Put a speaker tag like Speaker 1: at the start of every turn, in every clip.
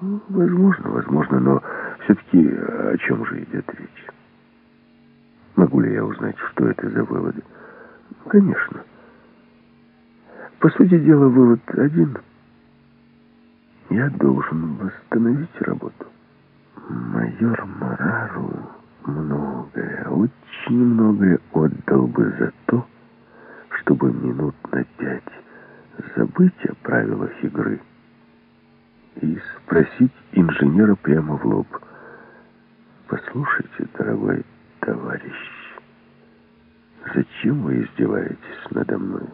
Speaker 1: Ну, возможно, возможно, но все-таки о чем же идет речь? Могу ли я узнать, что это за выводы? Конечно. По сути дела, вывод один. Я должен восстановить работу. Майор Марару многое, очень многое отдал бы за то, чтобы минут на пять забыть о правилах игры и спросить инженера прямо в лоб. «Послушайте, дорогой товарищ, зачем вы издеваетесь надо мной?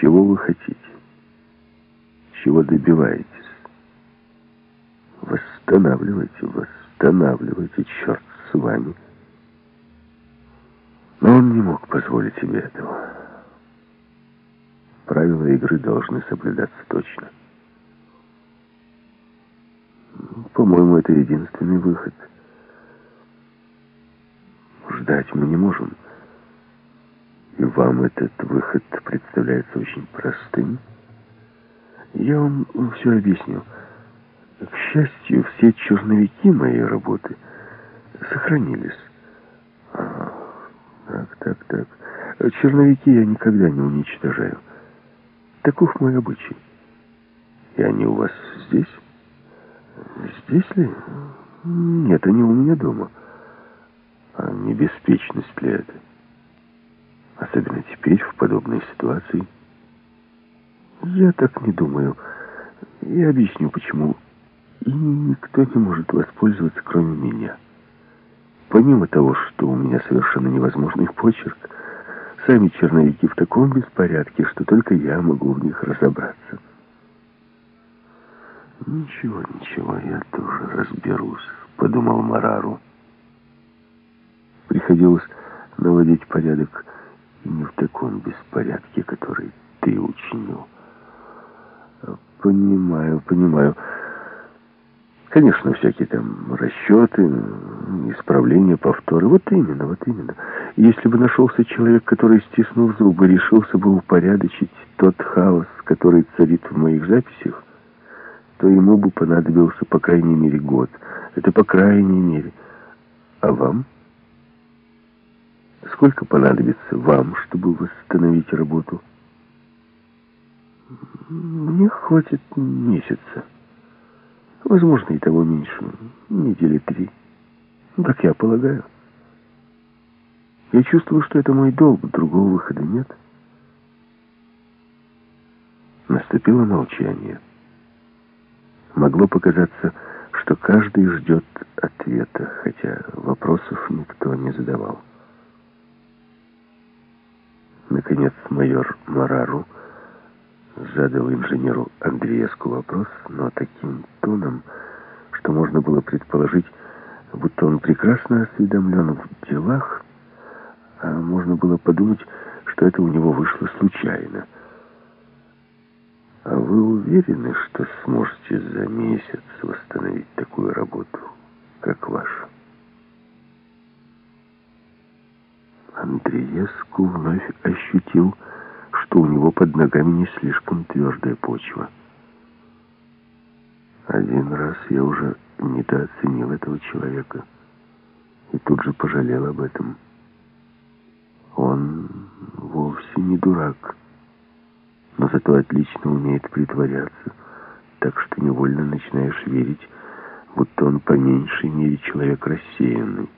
Speaker 1: Чего вы хотите? Чего добиваетесь? Восстанавливайте, восстанавливайте, черт с вами!» Но он не мог позволить себе этого. Правила игры должны соблюдаться точно. По-моему, это единственный выход. Ждать мы не можем. И вам этот выход представляется очень простым. Я вам все объясню. К счастью, все черновики моей работы сохранились. А, так, так, так. Черновики я никогда не уничтожаю. Таков мой обычай. И они у вас здесь? Здесь ли? Нет, они у меня дома. А не беспечность ли это? Особенно теперь, в подобной ситуации. Я так не думаю. Я объясню, почему. И никто не может воспользоваться, кроме меня. Помимо того, что у меня совершенно невозможный почерк, Сами черновики в таком беспорядке, что только я могу в них разобраться. «Ничего, ничего, я тоже разберусь», — подумал Марару. Приходилось наводить порядок не в таком беспорядке, который ты учинил. «Понимаю, понимаю». Конечно, всякие там расчеты, исправления, повторы. Вот именно, вот именно. Если бы нашелся человек, который, стиснув зубы, решился бы упорядочить тот хаос, который царит в моих записях, то ему бы понадобился по крайней мере год. Это по крайней мере. А вам? Сколько понадобится вам, чтобы восстановить работу? Мне хватит месяца. Возможно, и того меньше. Недели три. Ну, как я полагаю. Я чувствую, что это мой долг. Другого выхода нет. Наступило молчание. Могло показаться, что каждый ждет ответа, хотя вопросов никто не задавал. Наконец майор Марару задал инженеру Андреевску вопрос, но таким тоном, что можно было предположить, будто он прекрасно осведомлен в делах, а можно было подумать, что это у него вышло случайно. А вы уверены, что сможете за месяц восстановить такую работу, как ваша? Андреевску вновь ощутил, что у него под ногами не слишком твердая почва. Один раз я уже недооценил этого человека и тут же пожалел об этом. Он вовсе не дурак, но зато отлично умеет притворяться, так что невольно начинаешь верить, будто он по меньшей мере человек рассеянный.